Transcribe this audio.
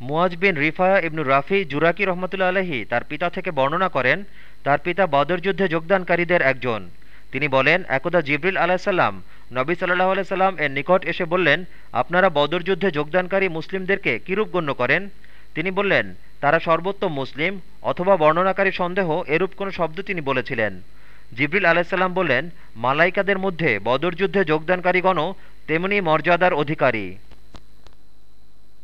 মুয়াজ বিন রিফায়া ইবনু রাফি জুরাকি রহমতুল্লা আলহী তার পিতা থেকে বর্ণনা করেন, তার পিতা বদর যুদ্ধে যোগদানকারীদের একজন। তিনি বলেন, একদা জিবরিল আলাহিসাল্লাম নবী সাল্লাহ আলাইসাল্লাম এর নিকট এসে বললেন, আপনারা বদর যুদ্ধে যোগদানকারী মুসলিমদেরকে কিরূপ গণ্য করেন? তিনি বললেন, তারা সর্বোত্তম মুসলিম অথবা বর্ণনাকারী সন্দেহ এরূপ কোনো শব্দ তিনি বলেছিলেন। জিবরিল আলাহিসাল্লাম বললেন মালাইকাদের মধ্যে বদর যুদ্ধে যোগদানকারীগণও তেমনি মর্যাদার অধিকারী।